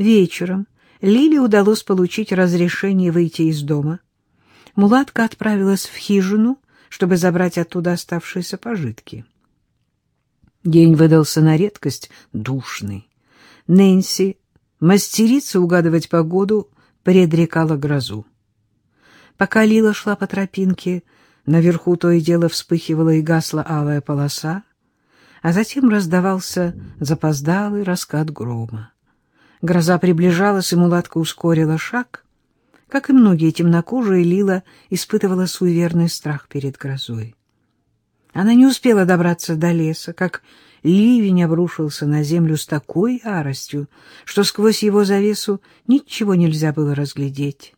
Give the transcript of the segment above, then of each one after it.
Вечером Лиле удалось получить разрешение выйти из дома. Мулатка отправилась в хижину, чтобы забрать оттуда оставшиеся пожитки. День выдался на редкость душный. Нэнси, мастерица угадывать погоду, предрекала грозу. Пока Лила шла по тропинке, наверху то и дело вспыхивала и гасла алая полоса, а затем раздавался запоздалый раскат грома. Гроза приближалась, и мулатка ускорила шаг. Как и многие темнокожие, Лила испытывала суеверный страх перед грозой. Она не успела добраться до леса, как ливень обрушился на землю с такой яростью, что сквозь его завесу ничего нельзя было разглядеть.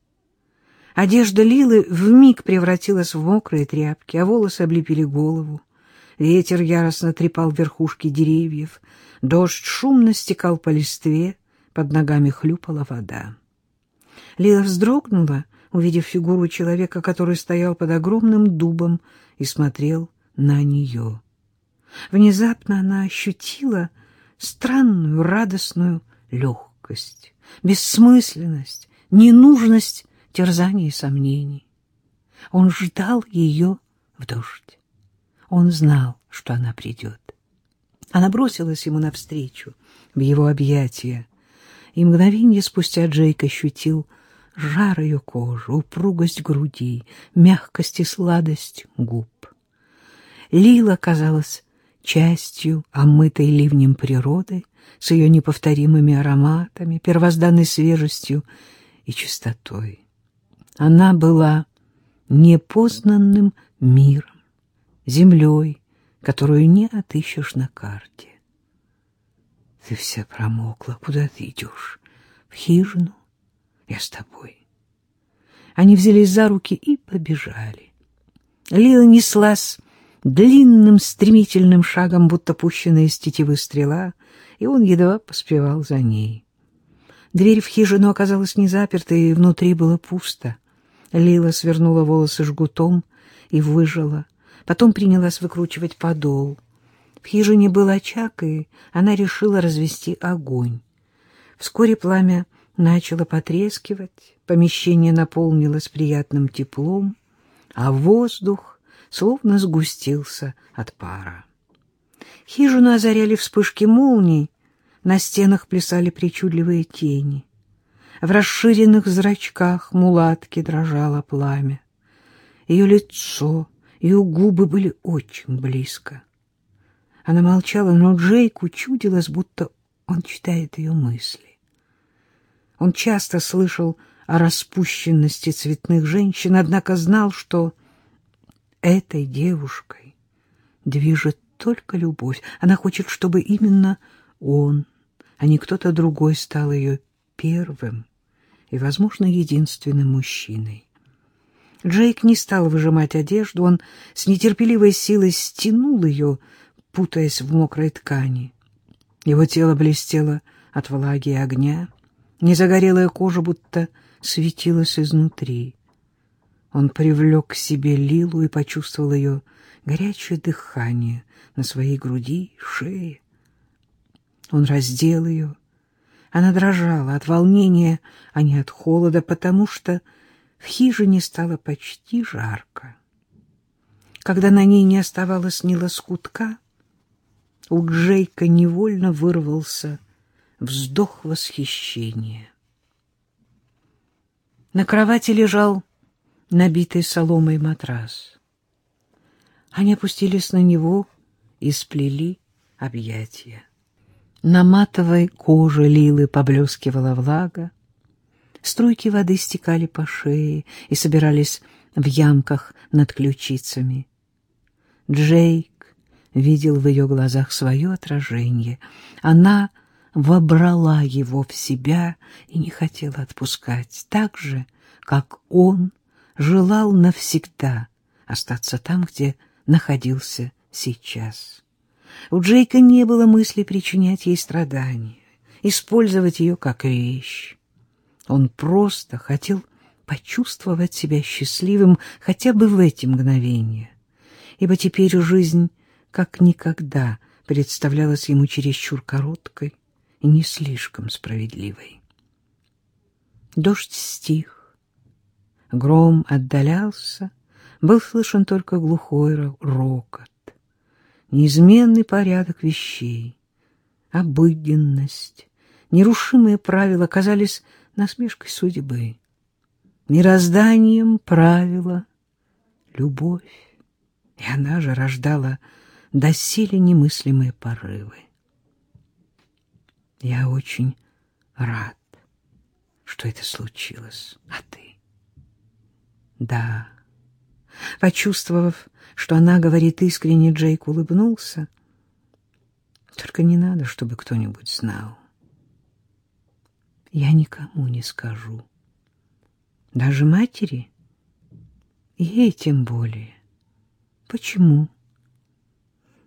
Одежда Лилы вмиг превратилась в мокрые тряпки, а волосы облепили голову. Ветер яростно трепал верхушки деревьев, дождь шумно стекал по листве, под ногами хлюпала вода. Лила вздрогнула, увидев фигуру человека, который стоял под огромным дубом и смотрел на нее. Внезапно она ощутила странную радостную легкость, бессмысленность, ненужность терзаний и сомнений. Он ждал ее в дождь. Он знал, что она придет. Она бросилась ему навстречу, в его объятия, и мгновение спустя Джейк ощутил жар ее кожи, упругость груди, мягкость и сладость губ. Лила казалась частью омытой ливнем природы с ее неповторимыми ароматами, первозданной свежестью и чистотой. Она была непознанным миром, землей, которую не отыщешь на карте. Ты вся промокла. Куда ты идешь? В хижину? Я с тобой. Они взялись за руки и побежали. Лила неслась длинным стремительным шагом, будто пущенная из тетивы стрела, и он едва поспевал за ней. Дверь в хижину оказалась не запертой, и внутри было пусто. Лила свернула волосы жгутом и выжила. Потом принялась выкручивать подол. В хижине был очаг, и она решила развести огонь. Вскоре пламя начало потрескивать, помещение наполнилось приятным теплом, а воздух словно сгустился от пара. Хижину озаряли вспышки молний, на стенах плясали причудливые тени. В расширенных зрачках мулатки дрожало пламя. Ее лицо, ее губы были очень близко. Она молчала, но Джейку чудилось, будто он читает ее мысли. Он часто слышал о распущенности цветных женщин, однако знал, что этой девушкой движет только любовь. Она хочет, чтобы именно он, а не кто-то другой стал ее первым и, возможно, единственным мужчиной. Джейк не стал выжимать одежду, он с нетерпеливой силой стянул ее, путаясь в мокрой ткани. Его тело блестело от влаги и огня, незагорелая кожа будто светилась изнутри. Он привлек к себе Лилу и почувствовал ее горячее дыхание на своей груди, шее. Он раздел ее. Она дрожала от волнения, а не от холода, потому что в хижине стало почти жарко. Когда на ней не оставалось ни лоскутка, у Джейка невольно вырвался вздох восхищения. На кровати лежал набитый соломой матрас. Они опустились на него и сплели объятия. На матовой коже Лилы поблескивала влага. Струйки воды стекали по шее и собирались в ямках над ключицами. Джейк видел в ее глазах свое отражение. Она вобрала его в себя и не хотела отпускать, так же, как он желал навсегда остаться там, где находился сейчас. У Джейка не было мысли причинять ей страдания, использовать ее как вещь. Он просто хотел почувствовать себя счастливым хотя бы в эти мгновения, ибо теперь жизнь как никогда представлялась ему чересчур короткой и не слишком справедливой. Дождь стих, гром отдалялся, был слышен только глухой рокот, неизменный порядок вещей, обыденность, нерушимые правила казались насмешкой судьбы, мирозданием правила любовь, и она же рождала доселе немыслимые порывы. Я очень рад, что это случилось, а ты? Да. Почувствовав, что она говорит искренне, Джейк улыбнулся. Только не надо, чтобы кто-нибудь знал. Я никому не скажу. Даже матери? Ей тем более. Почему?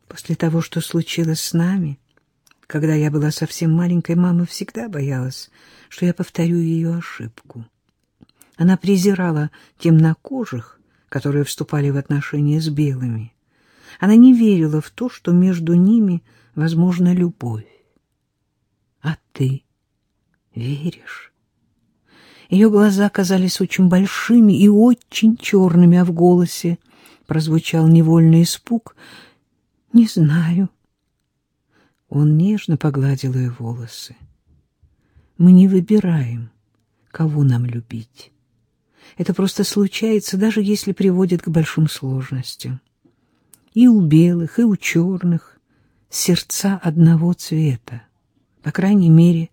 После того, что случилось с нами, когда я была совсем маленькой, мама всегда боялась, что я повторю ее ошибку. Она презирала темнокожих, которые вступали в отношения с белыми. Она не верила в то, что между ними возможна любовь. А ты веришь? Ее глаза казались очень большими и очень черными, а в голосе прозвучал невольный испуг. «Не знаю». Он нежно погладил ее волосы. «Мы не выбираем, кого нам любить. Это просто случается, даже если приводит к большим сложностям. И у белых, и у черных сердца одного цвета. По крайней мере,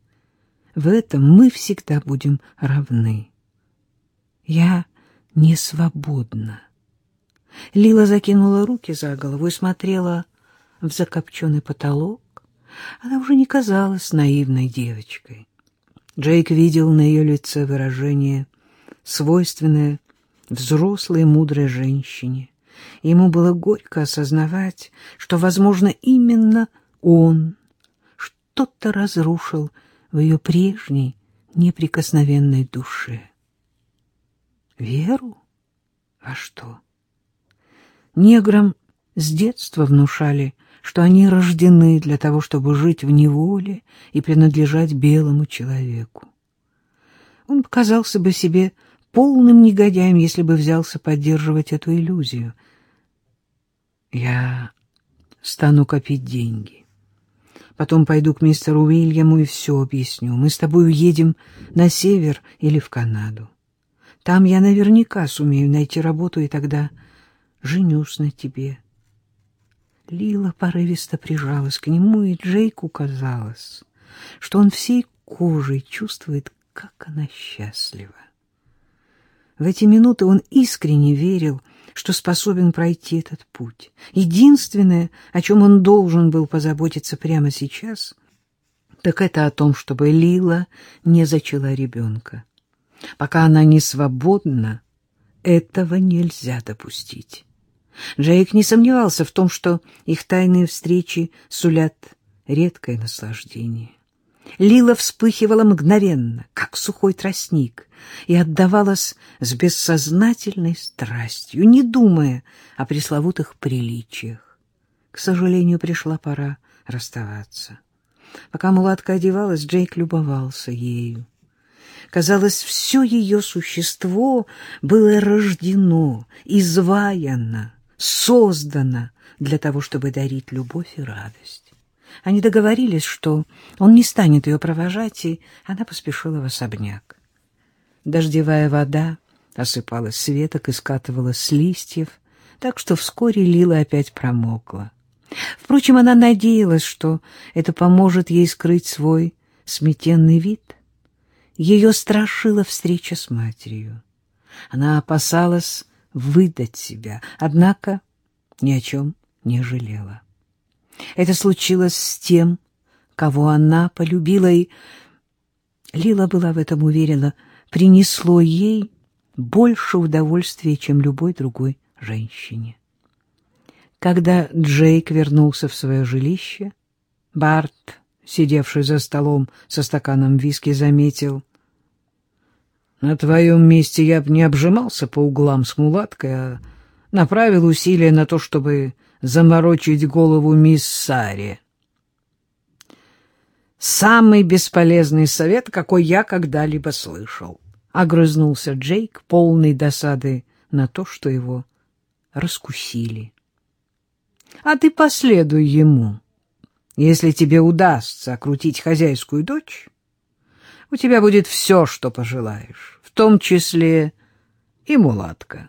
в этом мы всегда будем равны. Я не свободна. Лила закинула руки за голову и смотрела в закопченный потолок. Она уже не казалась наивной девочкой. Джейк видел на ее лице выражение, свойственное взрослой мудрой женщине. Ему было горько осознавать, что, возможно, именно он что-то разрушил в ее прежней неприкосновенной душе. Веру? А что? Неграм с детства внушали, что они рождены для того, чтобы жить в неволе и принадлежать белому человеку. Он показался бы себе полным негодяем, если бы взялся поддерживать эту иллюзию. Я стану копить деньги. Потом пойду к мистеру Уильяму и все объясню. Мы с тобой уедем на север или в Канаду. Там я наверняка сумею найти работу, и тогда женюсь на тебе. Лила порывисто прижалась к нему, и Джейку казалось, что он всей кожей чувствует, как она счастлива. В эти минуты он искренне верил, что способен пройти этот путь. Единственное, о чем он должен был позаботиться прямо сейчас, так это о том, чтобы Лила не зачала ребенка. Пока она не свободна, этого нельзя допустить. Джейк не сомневался в том, что их тайные встречи сулят редкое наслаждение. Лила вспыхивала мгновенно, как сухой тростник, и отдавалась с бессознательной страстью, не думая о пресловутых приличиях. К сожалению, пришла пора расставаться. Пока мулатка одевалась, Джейк любовался ею. Казалось, все ее существо было рождено, изваяно, создано для того, чтобы дарить любовь и радость. Они договорились, что он не станет ее провожать, и она поспешила в особняк. Дождевая вода осыпалась с веток и скатывалась с листьев, так что вскоре Лила опять промокла. Впрочем, она надеялась, что это поможет ей скрыть свой сметенный вид. Ее страшила встреча с матерью. Она опасалась выдать себя, однако ни о чем не жалела. Это случилось с тем, кого она полюбила, и Лила была в этом уверена, принесло ей больше удовольствия, чем любой другой женщине. Когда Джейк вернулся в свое жилище, Барт, сидевший за столом со стаканом виски, заметил. «На твоем месте я бы не обжимался по углам с мулаткой, а направил усилия на то, чтобы заморочить голову мисс Саре. самый бесполезный совет, какой я когда-либо слышал. Огрызнулся Джейк, полный досады на то, что его раскусили. А ты последуй ему. Если тебе удастся окрутить хозяйскую дочь, у тебя будет все, что пожелаешь, в том числе и мулатка.